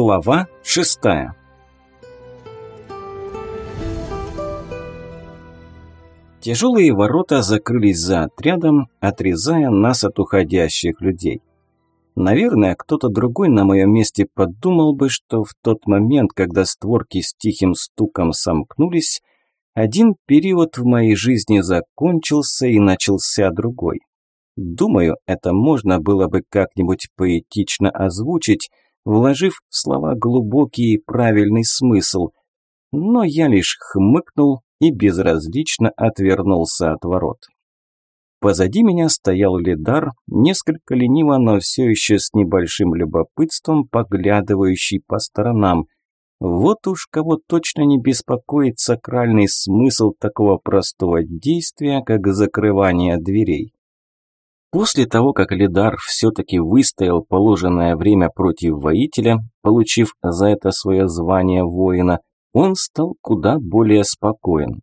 Глава шестая Тяжелые ворота закрылись за отрядом, отрезая нас от уходящих людей. Наверное, кто-то другой на моем месте подумал бы, что в тот момент, когда створки с тихим стуком сомкнулись, один период в моей жизни закончился и начался другой. Думаю, это можно было бы как-нибудь поэтично озвучить, вложив в слова глубокий и правильный смысл. Но я лишь хмыкнул и безразлично отвернулся от ворот. Позади меня стоял Лидар, несколько лениво, но все еще с небольшим любопытством поглядывающий по сторонам. Вот уж кого точно не беспокоит сакральный смысл такого простого действия, как закрывание дверей. После того, как Лидар все-таки выстоял положенное время против воителя, получив за это свое звание воина, он стал куда более спокоен.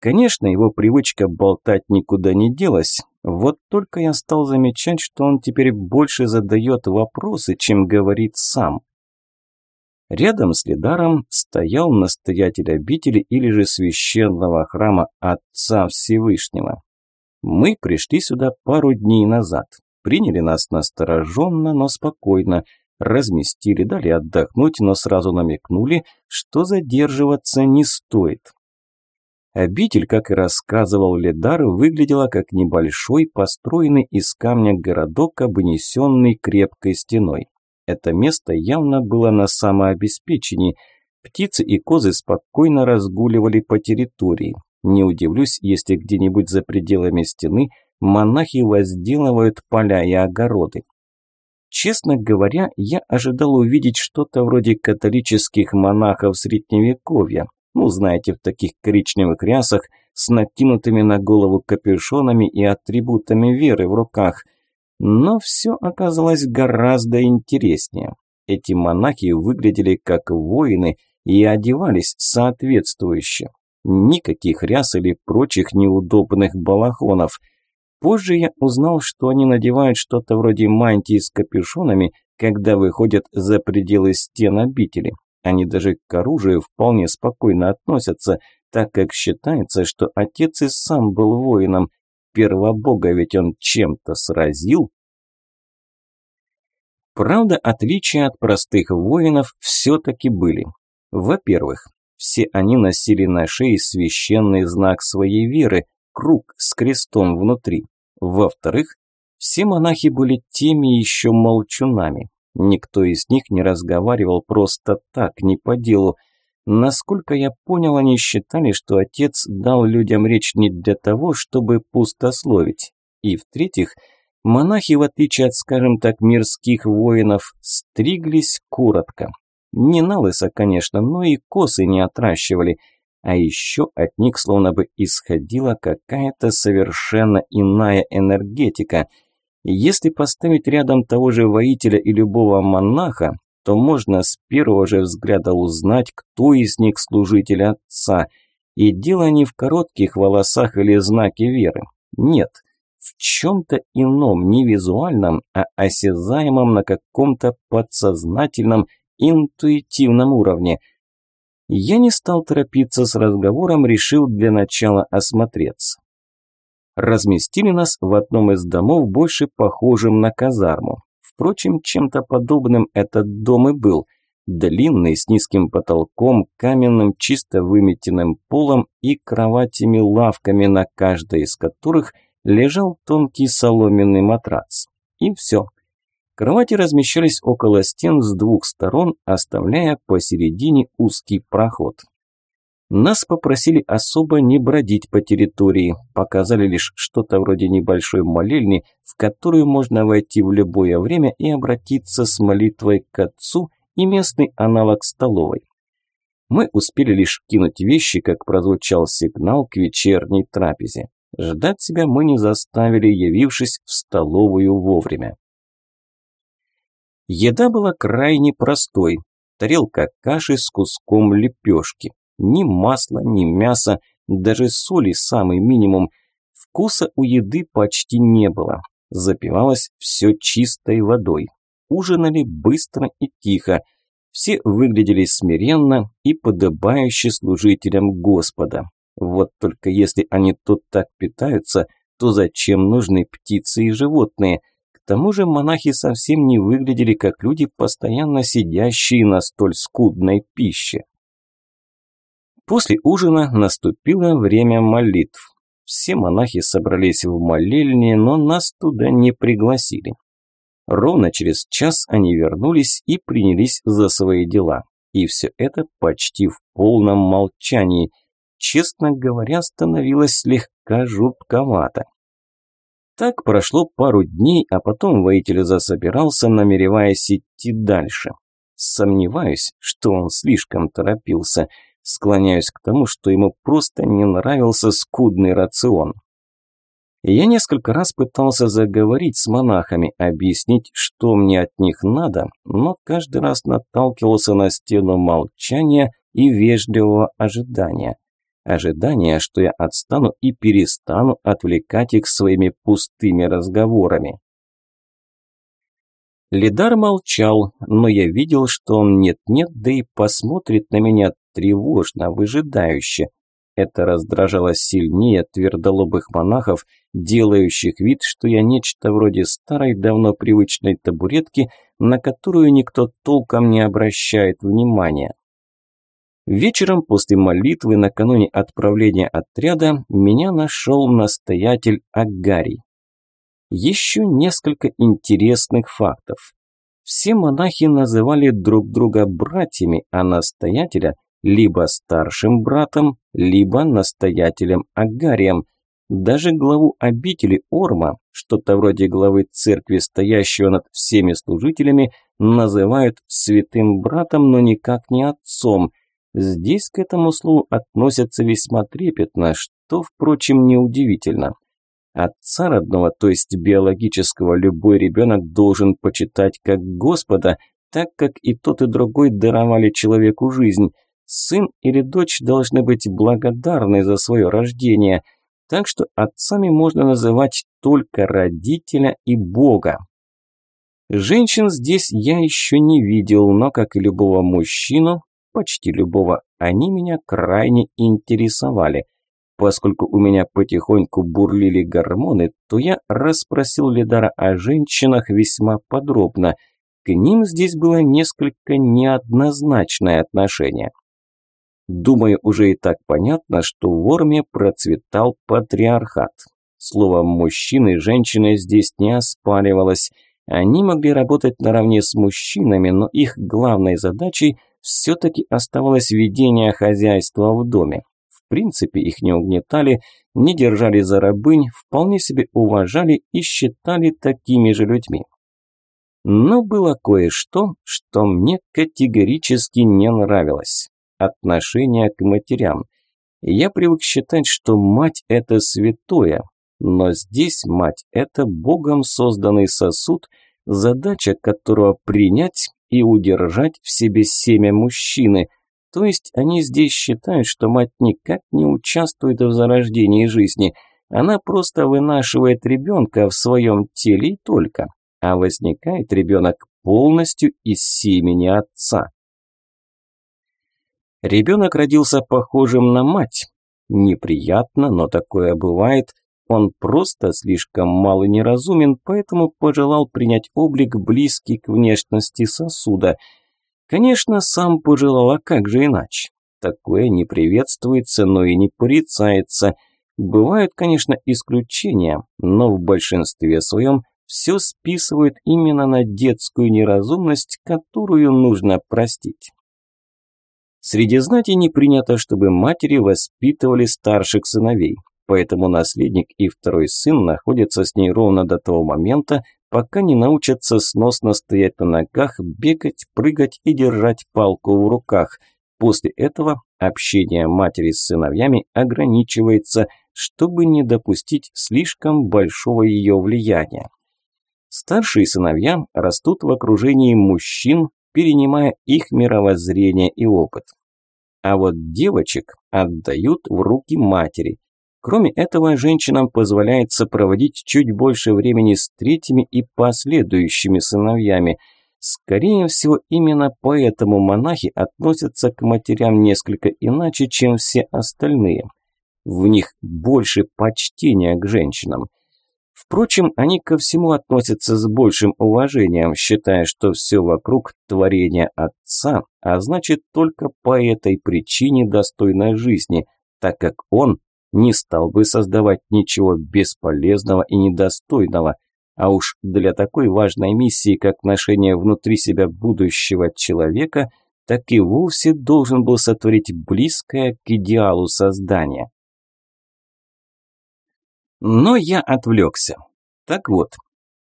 Конечно, его привычка болтать никуда не делась, вот только я стал замечать, что он теперь больше задает вопросы, чем говорит сам. Рядом с Лидаром стоял настоятель обители или же священного храма Отца Всевышнего. Мы пришли сюда пару дней назад. Приняли нас настороженно, но спокойно. Разместили, дали отдохнуть, но сразу намекнули, что задерживаться не стоит. Обитель, как и рассказывал Ледар, выглядела как небольшой, построенный из камня городок, обнесенный крепкой стеной. Это место явно было на самообеспечении. Птицы и козы спокойно разгуливали по территории. Не удивлюсь, если где-нибудь за пределами стены монахи возделывают поля и огороды. Честно говоря, я ожидал увидеть что-то вроде католических монахов средневековья. Ну, знаете, в таких коричневых рясах с накинутыми на голову капюшонами и атрибутами веры в руках. Но все оказалось гораздо интереснее. Эти монахи выглядели как воины и одевались соответствующе. Никаких ряс или прочих неудобных балахонов. Позже я узнал, что они надевают что-то вроде мантии с капюшонами, когда выходят за пределы стен обители. Они даже к оружию вполне спокойно относятся, так как считается, что отец и сам был воином. Первобога ведь он чем-то сразил. Правда, отличия от простых воинов все-таки были. Во-первых, все они носили на шее священный знак своей веры – круг с крестом внутри. Во-вторых, все монахи были теми еще молчунами. Никто из них не разговаривал просто так, не по делу. Насколько я понял, они считали, что отец дал людям речь не для того, чтобы пустословить. И в-третьих, монахи, в отличие от, скажем так, мирских воинов, стриглись коротко, не на лысо, конечно, но и косы не отращивали. А еще от них словно бы исходила какая-то совершенно иная энергетика. Если поставить рядом того же воителя и любого монаха, то можно с первого же взгляда узнать, кто из них служитель отца. И дело не в коротких волосах или знаке веры. Нет, в чем-то ином, не визуальном, а осязаемом на каком-то подсознательном интуитивном уровне. Я не стал торопиться с разговором, решил для начала осмотреться. Разместили нас в одном из домов, больше похожим на казарму. Впрочем, чем-то подобным этот дом и был. Длинный, с низким потолком, каменным, чисто выметенным полом и кроватями-лавками, на каждой из которых лежал тонкий соломенный матрац. И все. Кровати размещались около стен с двух сторон, оставляя посередине узкий проход. Нас попросили особо не бродить по территории, показали лишь что-то вроде небольшой молельни, в которую можно войти в любое время и обратиться с молитвой к отцу и местный аналог столовой. Мы успели лишь кинуть вещи, как прозвучал сигнал к вечерней трапезе. Ждать себя мы не заставили, явившись в столовую вовремя. Еда была крайне простой. Тарелка каши с куском лепешки. Ни масла, ни мяса, даже соли самый минимум. Вкуса у еды почти не было. Запивалось все чистой водой. Ужинали быстро и тихо. Все выглядели смиренно и подобающе служителям Господа. Вот только если они тут так питаются, то зачем нужны птицы и животные? Тому же монахи совсем не выглядели как люди, постоянно сидящие на столь скудной пище. После ужина наступило время молитв. Все монахи собрались в молельне, но нас туда не пригласили. Ровно через час они вернулись и принялись за свои дела. И все это почти в полном молчании. Честно говоря, становилось слегка жутковато. Так прошло пару дней, а потом воитель засобирался, намереваясь идти дальше. Сомневаюсь, что он слишком торопился – Склоняюсь к тому, что ему просто не нравился скудный рацион. Я несколько раз пытался заговорить с монахами, объяснить, что мне от них надо, но каждый раз наталкивался на стену молчания и вежливого ожидания. Ожидания, что я отстану и перестану отвлекать их своими пустыми разговорами. Лидар молчал, но я видел, что он нет-нет, да и посмотрит на меня тревожно, выжидающе. Это раздражало сильнее твердолобых монахов, делающих вид, что я нечто вроде старой, давно привычной табуретки, на которую никто толком не обращает внимания. Вечером после молитвы накануне отправления отряда меня нашел настоятель Агарий. Еще несколько интересных фактов. Все монахи называли друг друга братьями, а настоятеля либо старшим братом, либо настоятелем Агарием. Даже главу обители Орма, что-то вроде главы церкви, стоящего над всеми служителями, называют святым братом, но никак не отцом. Здесь к этому слову относятся весьма трепетно, что, впрочем, неудивительно. Отца родного, то есть биологического, любой ребенок должен почитать как Господа, так как и тот, и другой даровали человеку жизнь – Сын или дочь должны быть благодарны за свое рождение, так что отцами можно называть только родителя и Бога. Женщин здесь я еще не видел, но, как и любого мужчину, почти любого, они меня крайне интересовали. Поскольку у меня потихоньку бурлили гормоны, то я расспросил Лидара о женщинах весьма подробно. К ним здесь было несколько неоднозначное отношение. Думаю, уже и так понятно, что в Орме процветал патриархат. Словом, мужчины и женщины здесь не оспаривалось. Они могли работать наравне с мужчинами, но их главной задачей все-таки оставалось ведение хозяйства в доме. В принципе, их не угнетали, не держали за рабынь, вполне себе уважали и считали такими же людьми. Но было кое-что, что мне категорически не нравилось отношение к матерям. Я привык считать, что мать – это святое, но здесь мать – это Богом созданный сосуд, задача которого принять и удержать в себе семя мужчины. То есть они здесь считают, что мать никак не участвует в зарождении жизни, она просто вынашивает ребенка в своем теле и только, а возникает ребенок полностью из семени отца. Ребенок родился похожим на мать. Неприятно, но такое бывает. Он просто слишком мал и неразумен, поэтому пожелал принять облик, близкий к внешности сосуда. Конечно, сам пожелал, а как же иначе? Такое не приветствуется, но и не порицается. Бывают, конечно, исключения, но в большинстве своем все списывают именно на детскую неразумность, которую нужно простить. Среди знати не принято, чтобы матери воспитывали старших сыновей, поэтому наследник и второй сын находятся с ней ровно до того момента, пока не научатся сносно стоять на ногах, бегать, прыгать и держать палку в руках. После этого общение матери с сыновьями ограничивается, чтобы не допустить слишком большого ее влияния. Старшие сыновья растут в окружении мужчин, перенимая их мировоззрение и опыт. А вот девочек отдают в руки матери. Кроме этого, женщинам позволяется проводить чуть больше времени с третьими и последующими сыновьями. Скорее всего, именно поэтому монахи относятся к матерям несколько иначе, чем все остальные. В них больше почтения к женщинам. Впрочем, они ко всему относятся с большим уважением, считая, что все вокруг творение Отца, а значит только по этой причине достойной жизни, так как Он не стал бы создавать ничего бесполезного и недостойного, а уж для такой важной миссии, как ношение внутри себя будущего человека, так и вовсе должен был сотворить близкое к идеалу создания. Но я отвлекся. Так вот,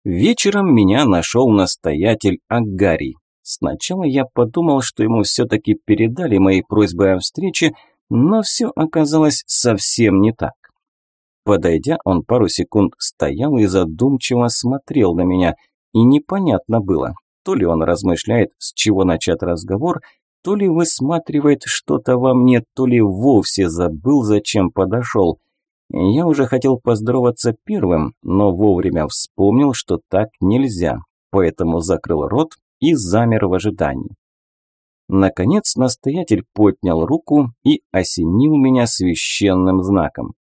вечером меня нашел настоятель Агарий. Сначала я подумал, что ему все-таки передали мои просьбы о встрече, но все оказалось совсем не так. Подойдя, он пару секунд стоял и задумчиво смотрел на меня, и непонятно было, то ли он размышляет, с чего начать разговор, то ли высматривает что-то во мне, то ли вовсе забыл, зачем подошел. Я уже хотел поздороваться первым, но вовремя вспомнил, что так нельзя, поэтому закрыл рот и замер в ожидании. Наконец настоятель поднял руку и осенил меня священным знаком.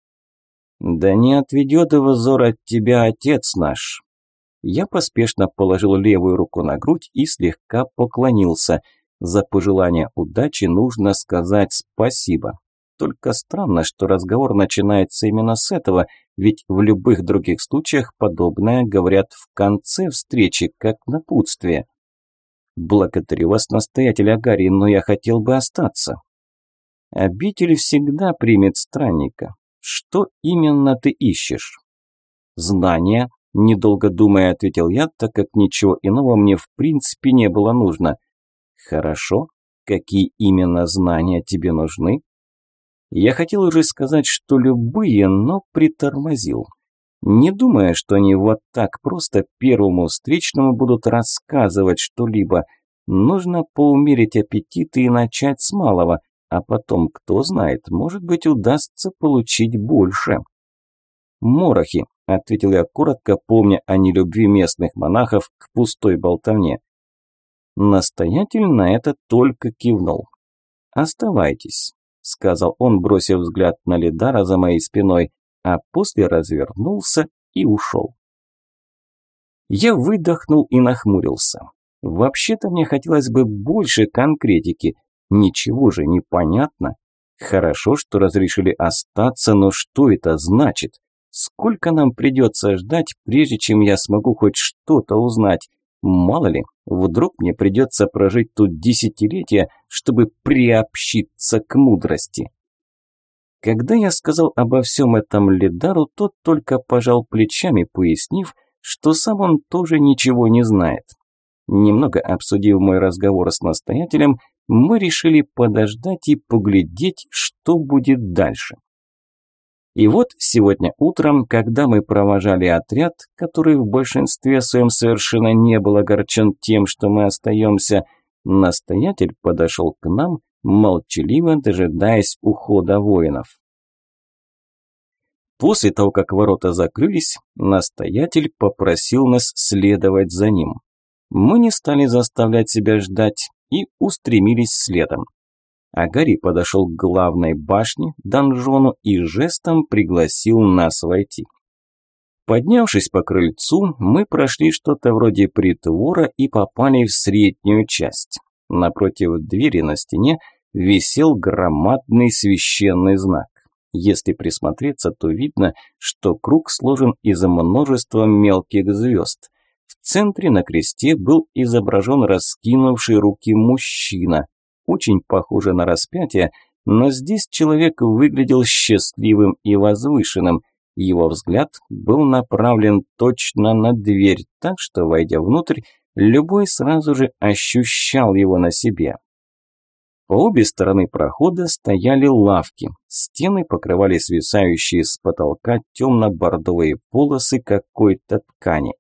«Да не отведет его взор от тебя отец наш». Я поспешно положил левую руку на грудь и слегка поклонился. За пожелание удачи нужно сказать спасибо. Только странно, что разговор начинается именно с этого, ведь в любых других случаях подобное говорят в конце встречи, как напутствие. «Благодарю вас, настоятель Агарий, но я хотел бы остаться». Обитель всегда примет странника. Что именно ты ищешь? Знания, недолго думая, ответил я, так как ничего иного мне в принципе не было нужно. Хорошо. Какие именно знания тебе нужны? Я хотел уже сказать, что любые, но притормозил. Не думая, что они вот так просто первому встречному будут рассказывать что-либо. Нужно поумерить аппетиты и начать с малого – а потом, кто знает, может быть, удастся получить больше. «Морохи», – ответил я коротко, помня о нелюбви местных монахов к пустой болтовне. Настоятель на это только кивнул. «Оставайтесь», – сказал он, бросив взгляд на Лидара за моей спиной, а после развернулся и ушел. Я выдохнул и нахмурился. Вообще-то мне хотелось бы больше конкретики, Ничего же не понятно. Хорошо, что разрешили остаться, но что это значит? Сколько нам придется ждать, прежде чем я смогу хоть что-то узнать? Мало ли, вдруг мне придется прожить тут десятилетия, чтобы приобщиться к мудрости. Когда я сказал обо всем этом Лидару, тот только пожал плечами, пояснив, что сам он тоже ничего не знает. Немного обсудив мой разговор с настоятелем, мы решили подождать и поглядеть, что будет дальше. И вот сегодня утром, когда мы провожали отряд, который в большинстве своем совершенно не был огорчен тем, что мы остаемся, настоятель подошел к нам, молчаливо дожидаясь ухода воинов. После того, как ворота закрылись, настоятель попросил нас следовать за ним. Мы не стали заставлять себя ждать и устремились следом. Агари подошел к главной башне, донжону и жестом пригласил нас войти. Поднявшись по крыльцу, мы прошли что-то вроде притвора и попали в среднюю часть. Напротив двери на стене висел громадный священный знак. Если присмотреться, то видно, что круг сложен из множества мелких звезд. В центре на кресте был изображен раскинувший руки мужчина, очень похоже на распятие, но здесь человек выглядел счастливым и возвышенным. Его взгляд был направлен точно на дверь, так что, войдя внутрь, любой сразу же ощущал его на себе. По обе стороны прохода стояли лавки, стены покрывали свисающие с потолка темно-бордовые полосы какой-то ткани.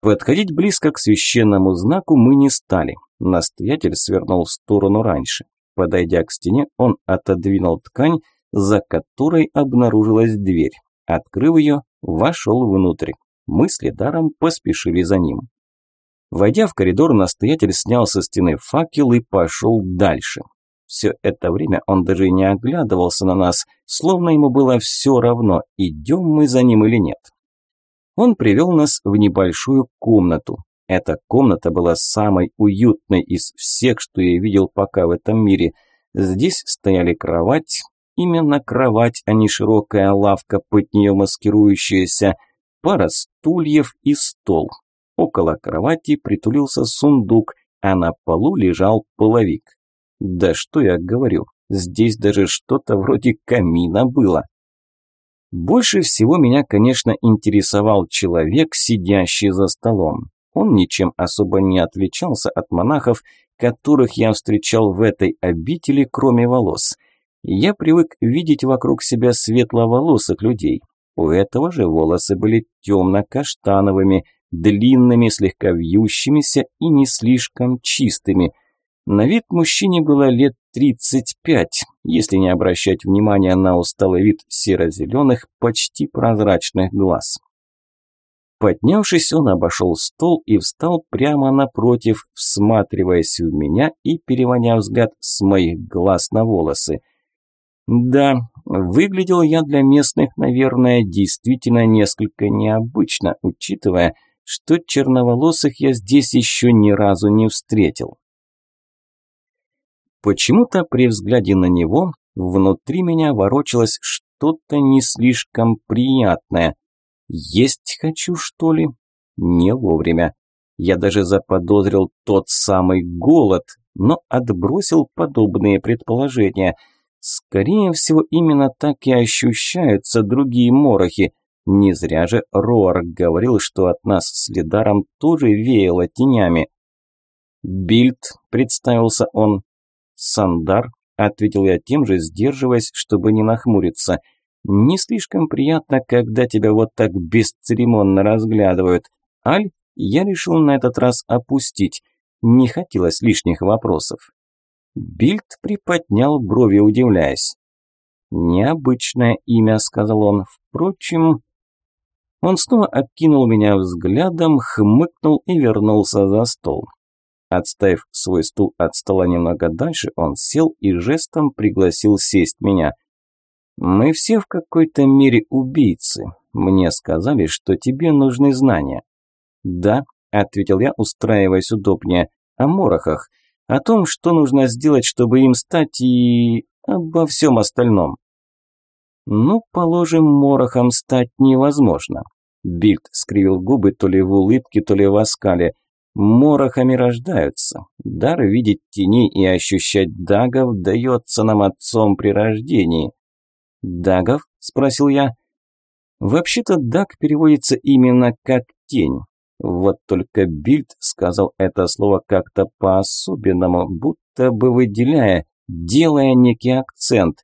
Подходить близко к священному знаку мы не стали. Настоятель свернул в сторону раньше. Подойдя к стене, он отодвинул ткань, за которой обнаружилась дверь. Открыв ее, вошел внутрь. Мы с Лидаром поспешили за ним. Войдя в коридор, настоятель снял со стены факел и пошел дальше. Все это время он даже не оглядывался на нас, словно ему было все равно, идем мы за ним или нет. Он привел нас в небольшую комнату. Эта комната была самой уютной из всех, что я видел пока в этом мире. Здесь стояли кровать, именно кровать, а не широкая лавка, под нее маскирующаяся, пара стульев и стол. Около кровати притулился сундук, а на полу лежал половик. Да что я говорю, здесь даже что-то вроде камина было. Больше всего меня, конечно, интересовал человек, сидящий за столом. Он ничем особо не отличался от монахов, которых я встречал в этой обители, кроме волос. Я привык видеть вокруг себя светловолосых людей. У этого же волосы были темно-каштановыми, длинными, слегка вьющимися и не слишком чистыми – на вид мужчине было лет 35, если не обращать внимания на усталый вид серо-зеленых, почти прозрачных глаз. Поднявшись, он обошел стол и встал прямо напротив, всматриваясь в меня и переводя взгляд с моих глаз на волосы. Да, выглядел я для местных, наверное, действительно несколько необычно, учитывая, что черноволосых я здесь еще ни разу не встретил. Почему-то при взгляде на него внутри меня ворочалось что-то не слишком приятное. Есть хочу, что ли? Не вовремя. Я даже заподозрил тот самый голод, но отбросил подобные предположения. Скорее всего, именно так и ощущаются другие морохи. Не зря же Роар говорил, что от нас с Лидаром тоже веяло тенями. «Бильд», – представился он, «Сандар», – ответил я тем же, сдерживаясь, чтобы не нахмуриться. «Не слишком приятно, когда тебя вот так бесцеремонно разглядывают. Аль, я решил на этот раз опустить. Не хотелось лишних вопросов». Бильд приподнял брови, удивляясь. «Необычное имя», – сказал он. «Впрочем...» Он снова окинул меня взглядом, хмыкнул и вернулся за стол. Отставив свой стул от стола немного дальше, он сел и жестом пригласил сесть меня. «Мы все в какой-то мере убийцы. Мне сказали, что тебе нужны знания». «Да», – ответил я, устраиваясь удобнее, – «о морохах, о том, что нужно сделать, чтобы им стать и... обо всем остальном». «Ну, положим, морохом стать невозможно». Бильд скривил губы то ли в улыбке, то ли в оскале – Морохами рождаются. Дар видеть тени и ощущать дагов дается нам отцом при рождении. «Дагов?» – спросил я. «Вообще-то даг переводится именно как тень. Вот только Бильд сказал это слово как-то по-особенному, будто бы выделяя, делая некий акцент.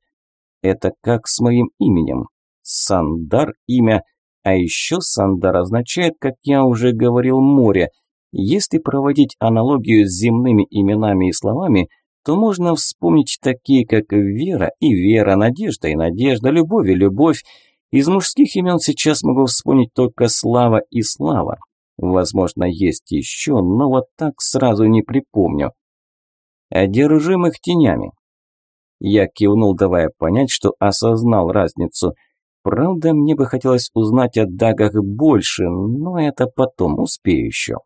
Это как с моим именем. Сандар – имя, а еще Сандар означает, как я уже говорил, море – если проводить аналогию с земными именами и словами, то можно вспомнить такие, как Вера и Вера, Надежда и Надежда, Любовь и Любовь. Из мужских имен сейчас могу вспомнить только Слава и Слава. Возможно, есть еще, но вот так сразу не припомню. Одержимых тенями. Я кивнул, давая понять, что осознал разницу. Правда, мне бы хотелось узнать о дагах больше, но это потом, успею еще.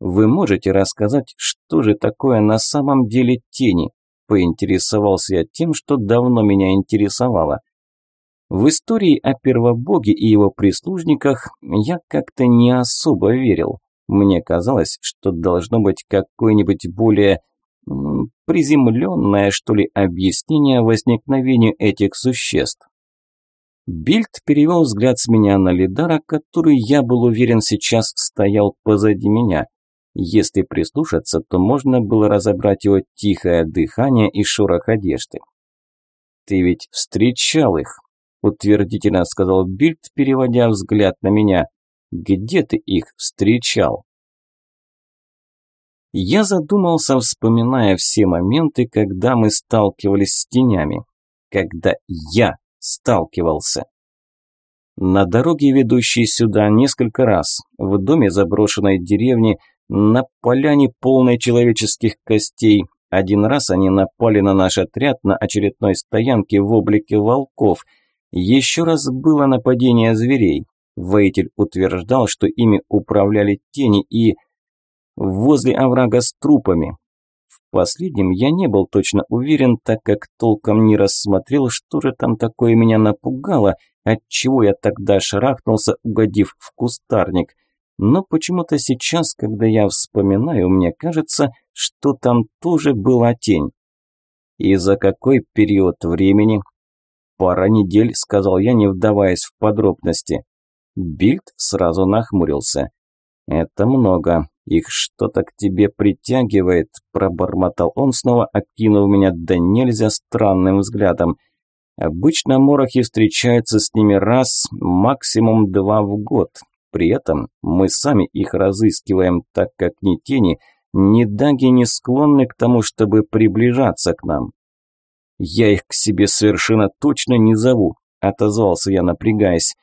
Вы можете рассказать, что же такое на самом деле тени? Поинтересовался я тем, что давно меня интересовало. В истории о первобоге и его прислужниках я как-то не особо верил. Мне казалось, что должно быть какое-нибудь более приземленное, что ли, объяснение возникновению этих существ. Бильд перевел взгляд с меня на Лидара, который, я был уверен, сейчас стоял позади меня. Если прислушаться, то можно было разобрать его тихое дыхание и шорох одежды. «Ты ведь встречал их», – утвердительно сказал Бильд, переводя взгляд на меня. «Где ты их встречал?» Я задумался, вспоминая все моменты, когда мы сталкивались с тенями. Когда я сталкивался. На дороге, ведущей сюда, несколько раз. В доме заброшенной деревни – На поляне полной человеческих костей. Один раз они напали на наш отряд на очередной стоянке в облике волков. Еще раз было нападение зверей. Воитель утверждал, что ими управляли тени и... Возле оврага с трупами. В последнем я не был точно уверен, так как толком не рассмотрел, что же там такое меня напугало, отчего я тогда шарахнулся, угодив в кустарник. Но почему-то сейчас, когда я вспоминаю, мне кажется, что там тоже была тень. И за какой период времени? Пара недель, сказал я, не вдаваясь в подробности. Бильд сразу нахмурился. «Это много. Их что-то к тебе притягивает», – пробормотал он, снова окинув меня да нельзя странным взглядом. «Обычно морохи встречаются с ними раз, максимум два в год. При этом мы сами их разыскиваем, так как ни тени, ни даги не склонны к тому, чтобы приближаться к нам». «Я их к себе совершенно точно не зову», – отозвался я, напрягаясь.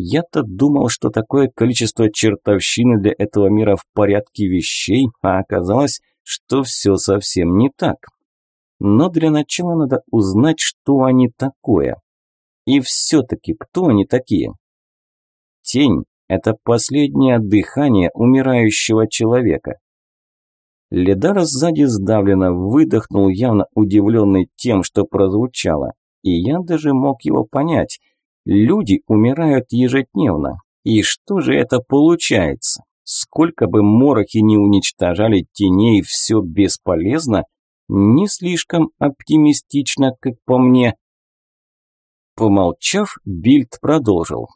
Я-то думал, что такое количество чертовщины для этого мира в порядке вещей, а оказалось, что все совсем не так. Но для начала надо узнать, что они такое. И все-таки, кто они такие? Тень – это последнее дыхание умирающего человека. Ледар сзади сдавленно выдохнул, явно удивленный тем, что прозвучало. И я даже мог его понять – Люди умирают ежедневно. И что же это получается? Сколько бы морохи не уничтожали теней, все бесполезно? Не слишком оптимистично, как по мне. Помолчав, Бильд продолжил.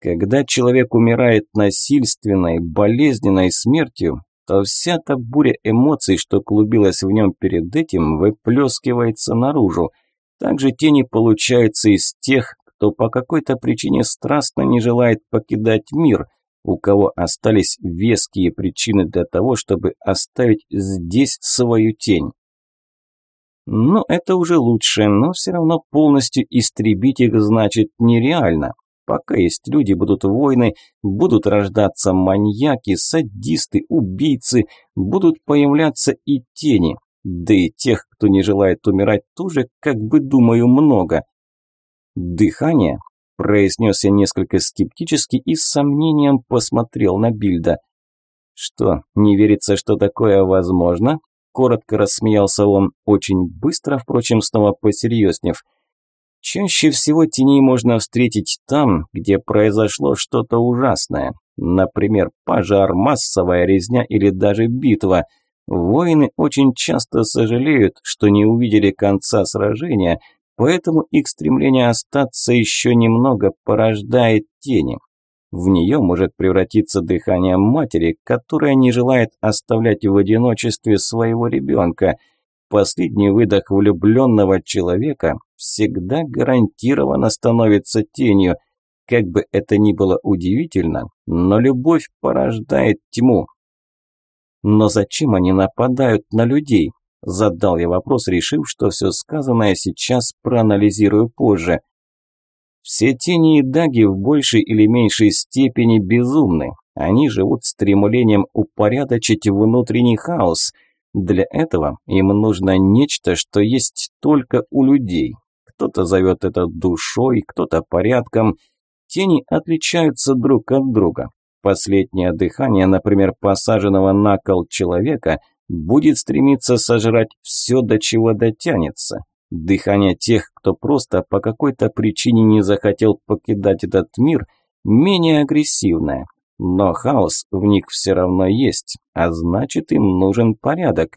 Когда человек умирает насильственной, болезненной смертью, то вся та буря эмоций, что клубилась в нем перед этим, выплескивается наружу. Также тени получаются из тех, кто по какой-то причине страстно не желает покидать мир, у кого остались веские причины для того, чтобы оставить здесь свою тень. Ну, это уже лучше, но все равно полностью истребить их значит нереально. Пока есть люди, будут войны, будут рождаться маньяки, садисты, убийцы, будут появляться и тени. Да и тех, кто не желает умирать, тоже, как бы думаю, много. «Дыхание?» – произнес я несколько скептически и с сомнением посмотрел на Бильда. «Что, не верится, что такое возможно?» Коротко рассмеялся он, очень быстро, впрочем, снова посерьезнев. «Чаще всего теней можно встретить там, где произошло что-то ужасное. Например, пожар, массовая резня или даже битва. Воины очень часто сожалеют, что не увидели конца сражения – Поэтому их стремление остаться еще немного порождает тени. В нее может превратиться дыхание матери, которая не желает оставлять в одиночестве своего ребенка. Последний выдох влюбленного человека всегда гарантированно становится тенью. Как бы это ни было удивительно, но любовь порождает тьму. Но зачем они нападают на людей? Задал я вопрос, решив, что все сказанное сейчас проанализирую позже. Все тени и даги в большей или меньшей степени безумны. Они живут стремлением упорядочить внутренний хаос. Для этого им нужно нечто, что есть только у людей. Кто-то зовет это душой, кто-то порядком. Тени отличаются друг от друга. Последнее дыхание, например, посаженного на кол человека – будет стремиться сожрать все, до чего дотянется. Дыхание тех, кто просто по какой-то причине не захотел покидать этот мир, менее агрессивное. Но хаос в них все равно есть, а значит им нужен порядок.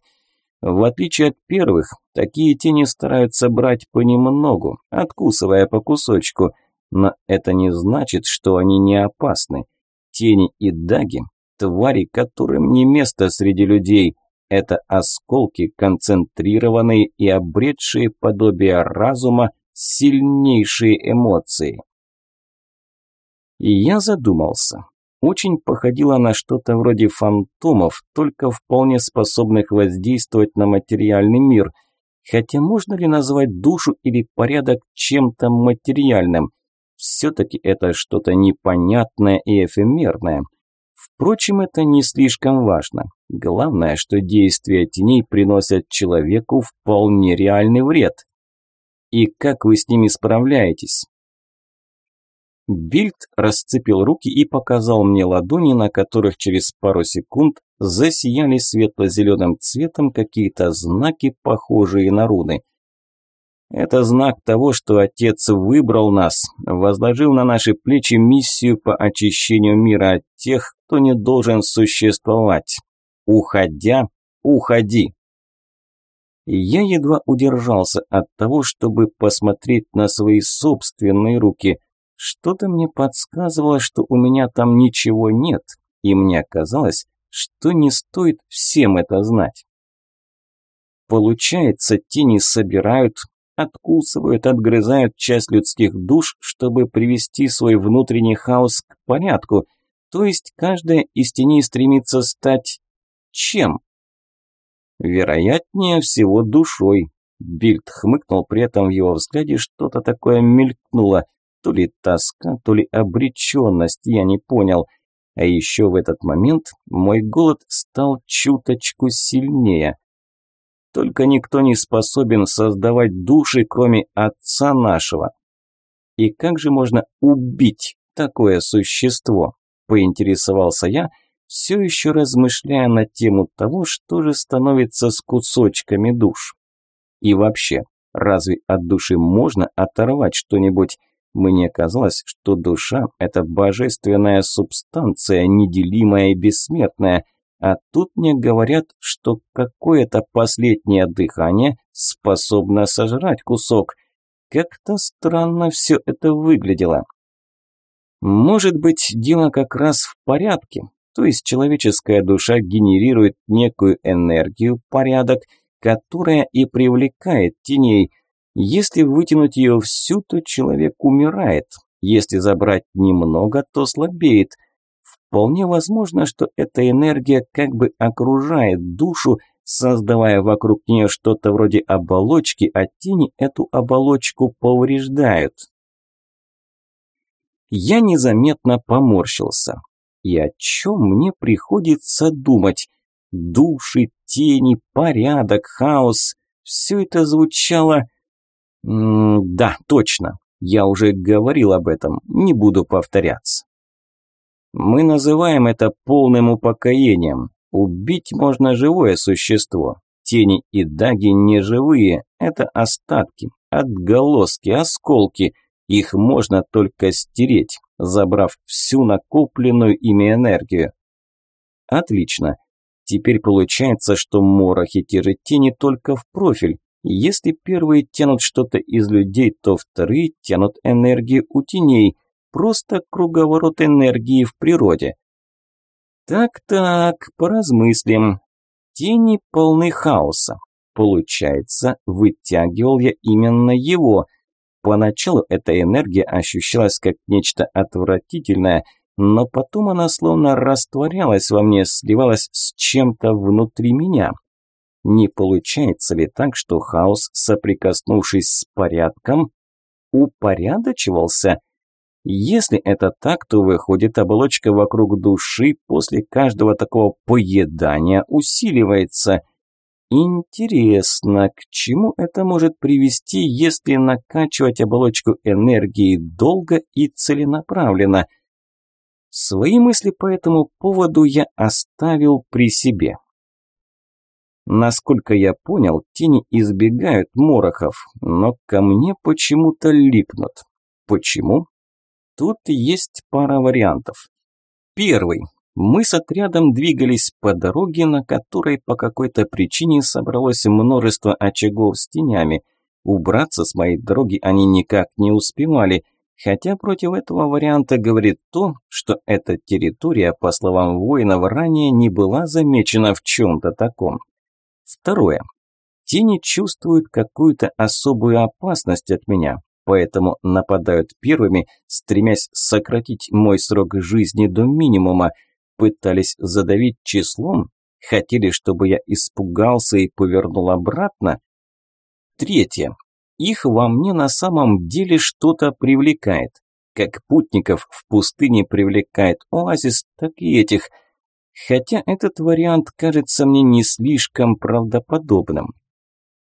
В отличие от первых, такие тени стараются брать понемногу, откусывая по кусочку, но это не значит, что они не опасны. Тени и даги – твари, которым не место среди людей, это осколки, концентрированные и обретшие подобие разума сильнейшие эмоции. И я задумался. Очень походило на что-то вроде фантомов, только вполне способных воздействовать на материальный мир. Хотя можно ли назвать душу или порядок чем-то материальным? Все-таки это что-то непонятное и эфемерное. Впрочем, это не слишком важно. Главное, что действия теней приносят человеку вполне реальный вред. И как вы с ними справляетесь? Бильд расцепил руки и показал мне ладони, на которых через пару секунд засияли светло-зеленым цветом какие-то знаки, похожие на руны. Это знак того, что Отец выбрал нас, возложил на наши плечи миссию по очищению мира от тех, кто не должен существовать. Уходя, уходи. Я едва удержался от того, чтобы посмотреть на свои собственные руки. Что-то мне подсказывало, что у меня там ничего нет, и мне казалось, что не стоит всем это знать. Получается, тени собирают, откусывают, отгрызают часть людских душ, чтобы привести свой внутренний хаос к порядку. То есть каждая из теней стремится стать чем? Вероятнее всего душой. Бильд хмыкнул, при этом в его взгляде что-то такое мелькнуло. То ли тоска, то ли обреченность, я не понял. А еще в этот момент мой голод стал чуточку сильнее. Только никто не способен создавать души, кроме отца нашего. И как же можно убить такое существо? Поинтересовался я, все еще размышляя на тему того, что же становится с кусочками душ. И вообще, разве от души можно оторвать что-нибудь? Мне казалось, что душа – это божественная субстанция, неделимая и бессмертная – а тут мне говорят, что какое-то последнее дыхание способно сожрать кусок. Как-то странно все это выглядело. Может быть, дело как раз в порядке. То есть человеческая душа генерирует некую энергию, порядок, которая и привлекает теней. Если вытянуть ее всю, то человек умирает. Если забрать немного, то слабеет – Вполне возможно, что эта энергия как бы окружает душу, создавая вокруг нее что-то вроде оболочки, а тени эту оболочку повреждают. Я незаметно поморщился. И о чем мне приходится думать? Души, тени, порядок, хаос. Все это звучало... М -м да, точно. Я уже говорил об этом, не буду повторяться. Мы называем это полным упокоением. Убить можно живое существо. Тени и даги не живые, это остатки, отголоски, осколки. Их можно только стереть, забрав всю накопленную ими энергию. Отлично. Теперь получается, что морохи тени только в профиль. Если первые тянут что-то из людей, то вторые тянут энергию у теней – просто круговорот энергии в природе. Так-так, поразмыслим. Тени полны хаоса. Получается, вытягивал я именно его. Поначалу эта энергия ощущалась как нечто отвратительное, но потом она словно растворялась во мне, сливалась с чем-то внутри меня. Не получается ли так, что хаос, соприкоснувшись с порядком, упорядочивался – если это так, то выходит оболочка вокруг души после каждого такого поедания усиливается. Интересно, к чему это может привести, если накачивать оболочку энергией долго и целенаправленно? Свои мысли по этому поводу я оставил при себе. Насколько я понял, тени избегают морохов, но ко мне почему-то липнут. Почему? Тут есть пара вариантов. Первый. Мы с отрядом двигались по дороге, на которой по какой-то причине собралось множество очагов с тенями. Убраться с моей дороги они никак не успевали, хотя против этого варианта говорит то, что эта территория, по словам воинов, ранее не была замечена в чем-то таком. Второе. Тени чувствуют какую-то особую опасность от меня, поэтому нападают первыми, стремясь сократить мой срок жизни до минимума, пытались задавить числом, хотели, чтобы я испугался и повернул обратно. Третье. Их во мне на самом деле что-то привлекает. Как путников в пустыне привлекает оазис, так и этих. Хотя этот вариант кажется мне не слишком правдоподобным.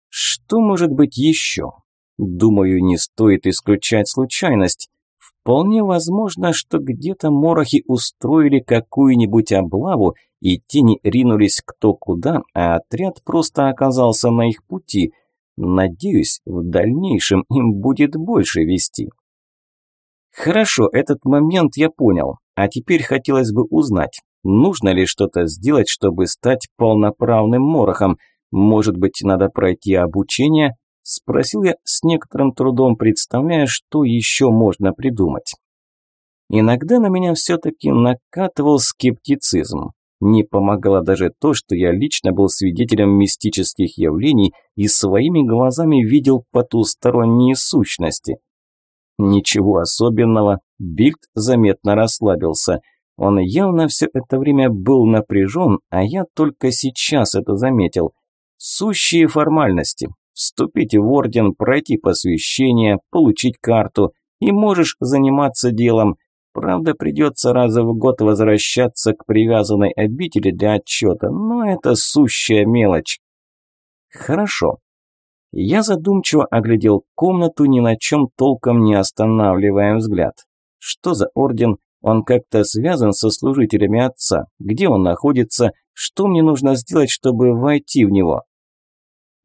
Что может быть еще? Думаю, не стоит исключать случайность. Вполне возможно, что где-то морохи устроили какую-нибудь облаву, и тени ринулись кто куда, а отряд просто оказался на их пути. Надеюсь, в дальнейшем им будет больше вести. Хорошо, этот момент я понял, а теперь хотелось бы узнать, нужно ли что-то сделать, чтобы стать полноправным морохом. Может быть, надо пройти обучение, Спросил я с некоторым трудом, представляя, что еще можно придумать. Иногда на меня все-таки накатывал скептицизм. Не помогало даже то, что я лично был свидетелем мистических явлений и своими глазами видел потусторонние сущности. Ничего особенного, Бильд заметно расслабился. Он явно все это время был напряжен, а я только сейчас это заметил. Сущие формальности, вступить в орден, пройти посвящение, получить карту, и можешь заниматься делом. Правда, придется раз в год возвращаться к привязанной обители для отчета, но это сущая мелочь. Хорошо. Я задумчиво оглядел комнату, ни на чем толком не останавливая взгляд. Что за орден? Он как-то связан со служителями отца? Где он находится? Что мне нужно сделать, чтобы войти в него?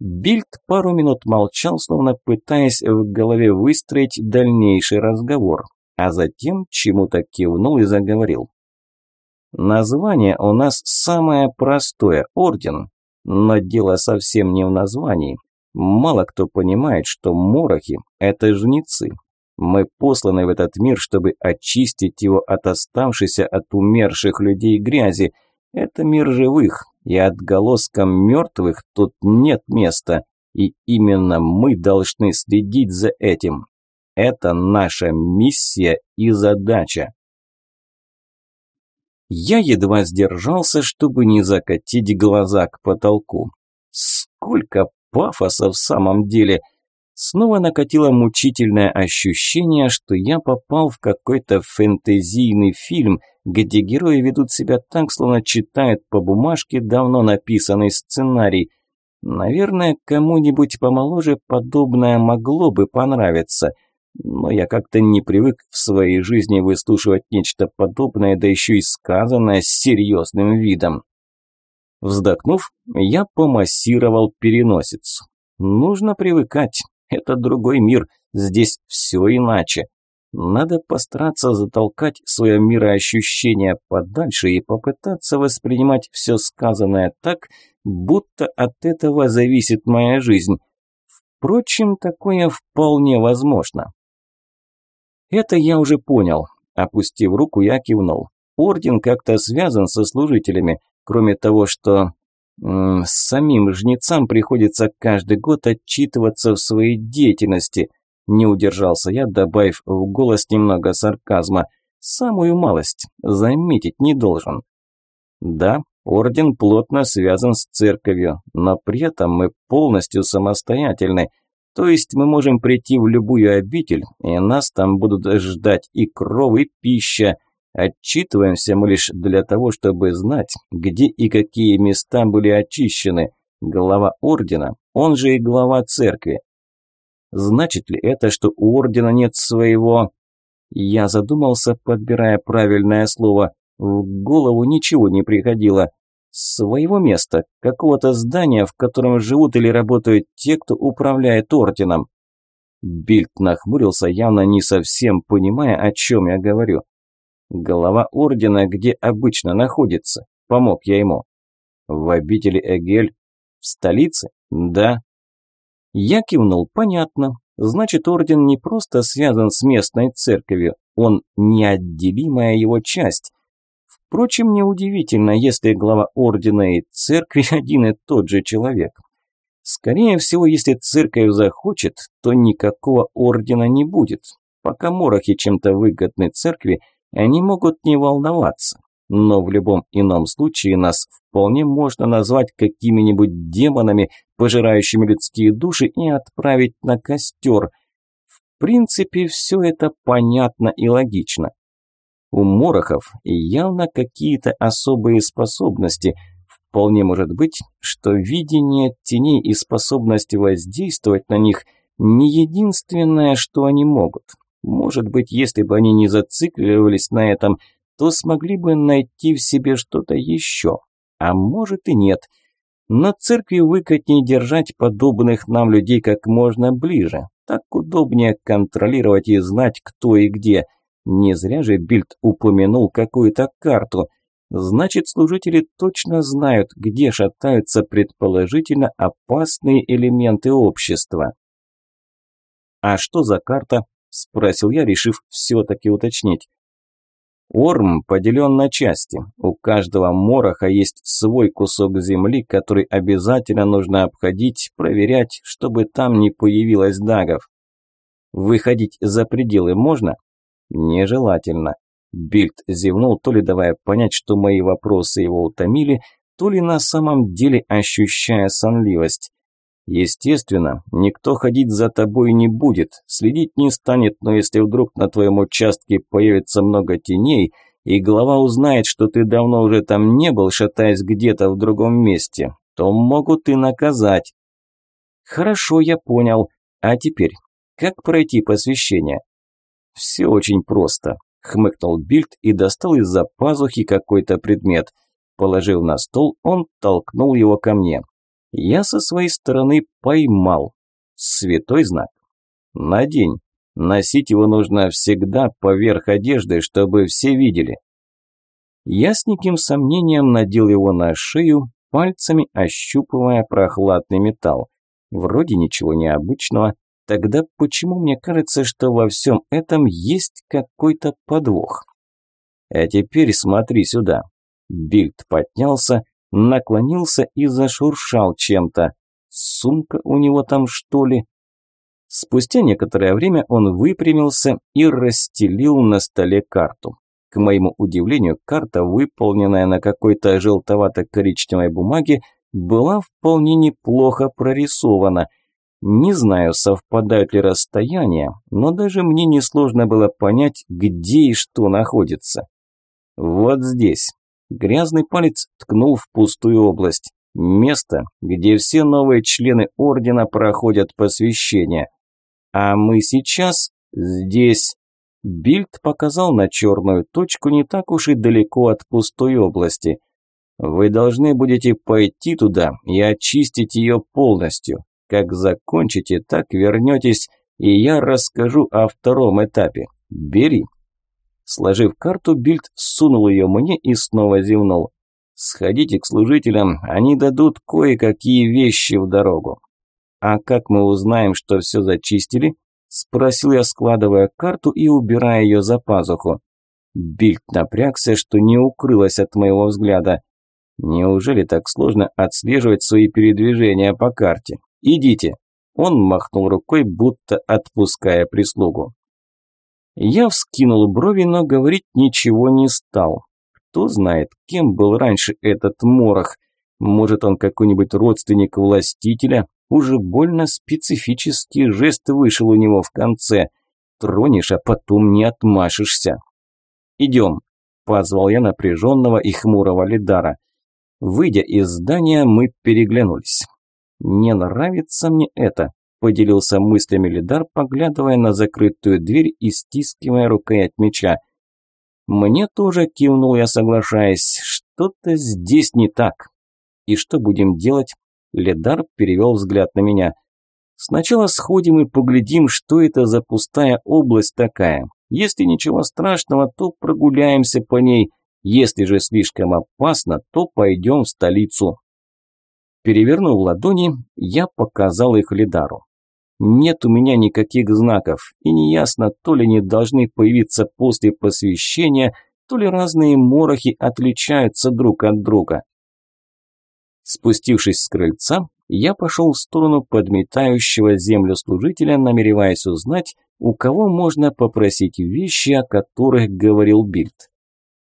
Бильд пару минут молчал, словно пытаясь в голове выстроить дальнейший разговор, а затем чему-то кивнул и заговорил. Название у нас самое простое – орден. Но дело совсем не в названии. Мало кто понимает, что морохи – это жнецы. Мы посланы в этот мир, чтобы очистить его от оставшейся от умерших людей грязи. Это мир живых, и отголоскам мертвых тут нет места, и именно мы должны следить за этим. Это наша миссия и задача. Я едва сдержался, чтобы не закатить глаза к потолку. Сколько пафоса в самом деле – Снова накатило мучительное ощущение, что я попал в какой-то фэнтезийный фильм, где герои ведут себя так, словно читают по бумажке давно написанный сценарий. Наверное, кому-нибудь помоложе подобное могло бы понравиться, но я как-то не привык в своей жизни выслушивать нечто подобное, да еще и сказанное с серьезным видом. Вздохнув, я помассировал переносицу. Нужно привыкать. Это другой мир, здесь все иначе. Надо постараться затолкать свое мироощущение подальше и попытаться воспринимать все сказанное так, будто от этого зависит моя жизнь. Впрочем, такое вполне возможно. Это я уже понял. Опустив руку, я кивнул. Орден как-то связан со служителями, кроме того, что самим жнецам приходится каждый год отчитываться в своей деятельности. Не удержался я, добавив в голос немного сарказма. Самую малость, заметить не должен. Да, орден плотно связан с церковью, но при этом мы полностью самостоятельны. То есть мы можем прийти в любую обитель, и нас там будут ждать и кров, и пища – Отчитываемся мы лишь для того, чтобы знать, где и какие места были очищены. Глава ордена, он же и глава церкви. Значит ли это, что у ордена нет своего... Я задумался, подбирая правильное слово. В голову ничего не приходило. Своего места, какого-то здания, в котором живут или работают те, кто управляет орденом. Бильд нахмурился, явно не совсем понимая, о чем я говорю. Голова ордена где обычно находится? Помог я ему. В обители Эгель? В столице? Да. Я кивнул, понятно. Значит, орден не просто связан с местной церковью, он неотделимая его часть. Впрочем, неудивительно, если глава ордена и церкви один и тот же человек. Скорее всего, если церковь захочет, то никакого ордена не будет. Пока морохи чем-то выгодны церкви, они могут не волноваться, но в любом ином случае нас вполне можно назвать какими-нибудь демонами, пожирающими людские души, и отправить на костер. принципе, все это понятно и логично. У морохов явно какие-то особые способности. Вполне может быть, что видение теней и способность воздействовать на них не единственное, что они могут. Может быть, если бы они не зацикливались на этом, то смогли бы найти в себе что-то еще. А может и нет. Но церкви выкатней держать подобных нам людей как можно ближе. Так удобнее контролировать и знать, кто и где – не зря же Бильд упомянул какую-то карту. Значит, служители точно знают, где шатаются предположительно опасные элементы общества. «А что за карта?» – спросил я, решив все-таки уточнить. Орм поделен на части. У каждого мороха есть свой кусок земли, который обязательно нужно обходить, проверять, чтобы там не появилось дагов. Выходить за пределы можно? Нежелательно. Бильд зевнул, то ли давая понять, что мои вопросы его утомили, то ли на самом деле ощущая сонливость. Естественно, никто ходить за тобой не будет, следить не станет, но если вдруг на твоем участке появится много теней, и глава узнает, что ты давно уже там не был, шатаясь где-то в другом месте, то могут и наказать. Хорошо, я понял. А теперь, как пройти посвящение? «Все очень просто», – хмыкнул Бильд и достал из-за пазухи какой-то предмет. Положив на стол, он толкнул его ко мне. Я со своей стороны поймал. Святой знак. Надень. Носить его нужно всегда поверх одежды, чтобы все видели. Я с неким сомнением надел его на шею, пальцами ощупывая прохладный металл. Вроде ничего необычного, Тогда почему мне кажется, что во всем этом есть какой-то подвох? А теперь смотри сюда. Бильд поднялся, наклонился и зашуршал чем-то. Сумка у него там что ли? Спустя некоторое время он выпрямился и расстелил на столе карту. К моему удивлению, карта, выполненная на какой-то желтовато-коричневой бумаге, была вполне неплохо прорисована – не знаю, совпадают ли расстояния, но даже мне несложно было понять, где и что находится. Вот здесь. Грязный палец ткнул в пустую область. Место, где все новые члены Ордена проходят посвящение. А мы сейчас здесь. Бильд показал на черную точку не так уж и далеко от пустой области. Вы должны будете пойти туда и очистить ее полностью. Как закончите, так вернетесь, и я расскажу о втором этапе. Бери». Сложив карту, Бильд сунул ее мне и снова зевнул. «Сходите к служителям, они дадут кое-какие вещи в дорогу». «А как мы узнаем, что все зачистили?» – спросил я, складывая карту и убирая ее за пазуху. Бильд напрягся, что не укрылось от моего взгляда. Неужели так сложно отслеживать свои передвижения по карте? «Идите!» Он махнул рукой, будто отпуская прислугу. Я вскинул брови, но говорить ничего не стал. Кто знает, кем был раньше этот морох. Может, он какой-нибудь родственник властителя? Уже больно специфический жест вышел у него в конце. Тронешь, а потом не отмашешься. «Идем», – позвал я напряженного и хмурого Лидара. Выйдя из здания, мы переглянулись. «Не нравится мне это», – поделился мыслями Лидар, поглядывая на закрытую дверь и стискивая рукоять меча. «Мне тоже кивнул я, соглашаясь, что-то здесь не так». «И что будем делать?» Лидар перевел взгляд на меня. «Сначала сходим и поглядим, что это за пустая область такая. Если ничего страшного, то прогуляемся по ней. Если же слишком опасно, то пойдем в столицу. Перевернув ладони, я показал их Лидару. Нет у меня никаких знаков, и неясно, то ли они должны появиться после посвящения, то ли разные морохи отличаются друг от друга. Спустившись с крыльца, я пошел в сторону подметающего землю служителя, намереваясь узнать, у кого можно попросить вещи, о которых говорил Бильд.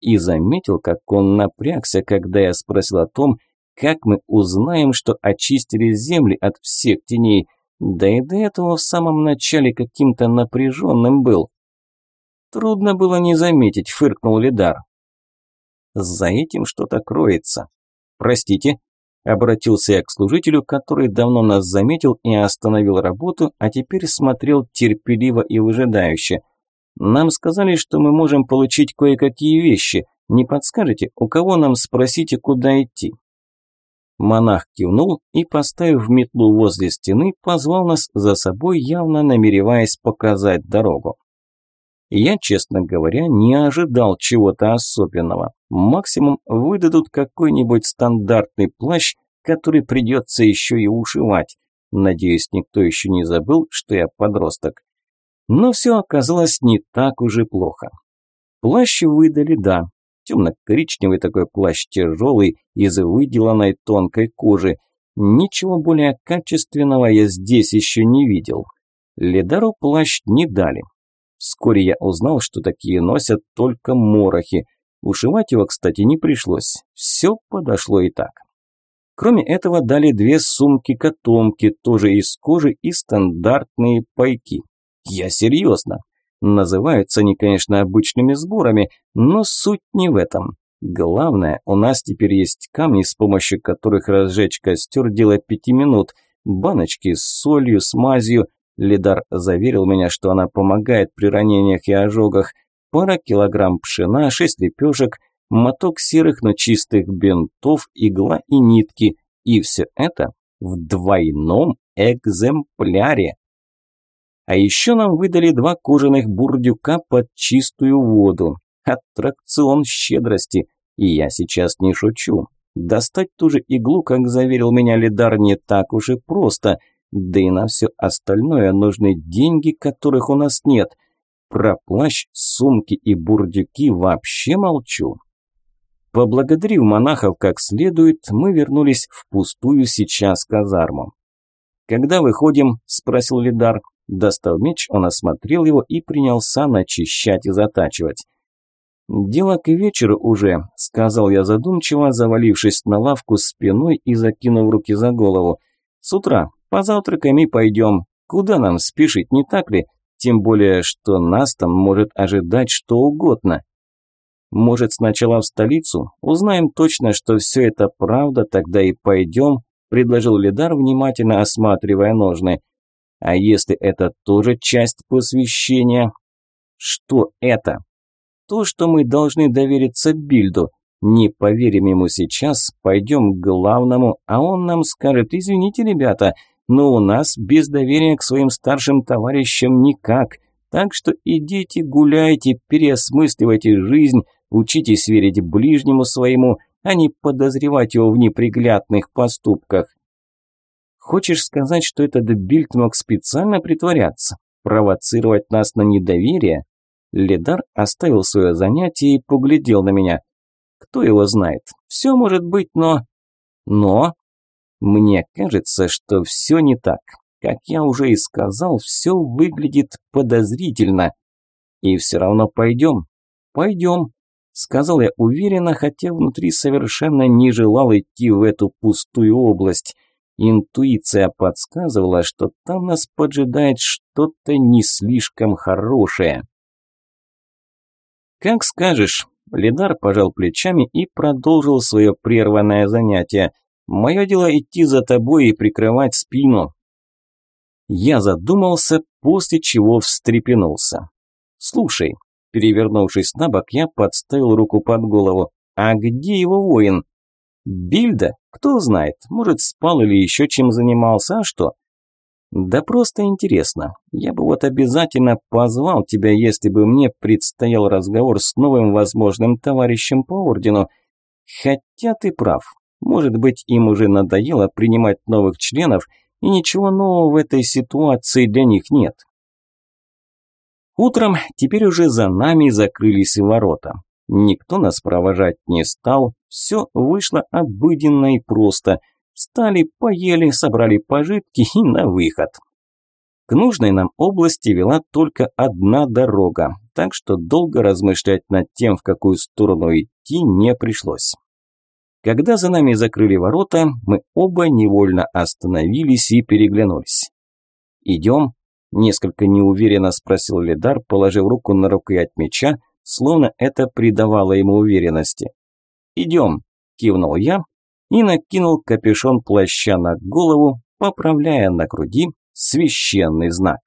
И заметил, как он напрягся, когда я спросил о том, как мы узнаем, что очистили земли от всех теней? Да и до этого в самом начале каким-то напряженным был. Трудно было не заметить, фыркнул Лидар. За этим что-то кроется. Простите, обратился я к служителю, который давно нас заметил и остановил работу, а теперь смотрел терпеливо и выжидающе. Нам сказали, что мы можем получить кое-какие вещи. Не подскажете, у кого нам спросите, куда идти? Монах кивнул и, поставив метлу возле стены, позвал нас за собой, явно намереваясь показать дорогу. Я, честно говоря, не ожидал чего-то особенного. Максимум выдадут какой-нибудь стандартный плащ, который придется еще и ушивать. Надеюсь, никто еще не забыл, что я подросток. Но все оказалось не так уж и плохо. Плащ выдали, да, темно-коричневый такой плащ тяжелый, из выделанной тонкой кожи. Ничего более качественного я здесь еще не видел. Ледару плащ не дали. Вскоре я узнал, что такие носят только морохи. Ушивать его, кстати, не пришлось. Все подошло и так. Кроме этого, дали две сумки-котомки, тоже из кожи и стандартные пайки. Я серьезно. Называются они, конечно, обычными сборами, но суть не в этом. Главное, у нас теперь есть камни, с помощью которых разжечь костер дело пяти минут, баночки с солью, с мазью. Лидар заверил меня, что она помогает при ранениях и ожогах. Пара килограмм пшена, шесть лепешек, моток серых, но чистых бинтов, игла и нитки. И все это в двойном экземпляре. А еще нам выдали два кожаных бурдюка под чистую воду. Аттракцион щедрости. И я сейчас не шучу. Достать ту же иглу, как заверил меня Лидар, не так уж и просто. Да и на все остальное нужны деньги, которых у нас нет. Про плащ, сумки и бурдюки вообще молчу. Поблагодарив монахов как следует, мы вернулись в пустую сейчас казарму. «Когда выходим?» – спросил Лидар. Достав меч, он осмотрел его и принялся начищать и затачивать. «Дело к вечеру уже», – сказал я задумчиво, завалившись на лавку спиной и закинув руки за голову. «С утра позавтракаем и пойдем. Куда нам спешить, не так ли? Тем более, что нас там может ожидать что угодно». «Может, сначала в столицу? Узнаем точно, что все это правда, тогда и пойдем», – предложил Лидар, внимательно осматривая ножны. А если это тоже часть посвящения? Что это? То, что мы должны довериться Бильду. Не поверим ему сейчас, пойдем к главному, а он нам скажет, извините, ребята, но у нас без доверия к своим старшим товарищам никак. Так что идите, гуляйте, переосмысливайте жизнь, учитесь верить ближнему своему, а не подозревать его в неприглядных поступках. Хочешь сказать, что этот Бильд мог специально притворяться? Провоцировать нас на недоверие? Ледар оставил свое занятие и поглядел на меня. Кто его знает? Все может быть, но... Но... Мне кажется, что все не так. Как я уже и сказал, все выглядит подозрительно. И все равно пойдем. Пойдем. Сказал я уверенно, хотя внутри совершенно не желал идти в эту пустую область. Интуиция подсказывала, что там нас поджидает что-то не слишком хорошее. «Как скажешь», – Лидар пожал плечами и продолжил свое прерванное занятие. «Мое дело идти за тобой и прикрывать спину». Я задумался, после чего встрепенулся. «Слушай», – перевернувшись на бок, я подставил руку под голову. «А где его воин?» Бильда? Кто знает, может спал или еще чем занимался, а что? Да просто интересно. Я бы вот обязательно позвал тебя, если бы мне предстоял разговор с новым возможным товарищем по ордену. Хотя ты прав. Может быть, им уже надоело принимать новых членов, и ничего нового в этой ситуации для них нет. Утром теперь уже за нами закрылись ворота. Никто нас провожать не стал, все вышло обыденно и просто. Встали, поели, собрали пожитки и на выход. К нужной нам области вела только одна дорога, так что долго размышлять над тем, в какую сторону идти, не пришлось. Когда за нами закрыли ворота, мы оба невольно остановились и переглянулись. «Идем?» – несколько неуверенно спросил Лидар, положив руку на рукоять меча, словно это придавало ему уверенности. «Идем», – кивнул я и накинул капюшон плаща на голову, поправляя на груди священный знак.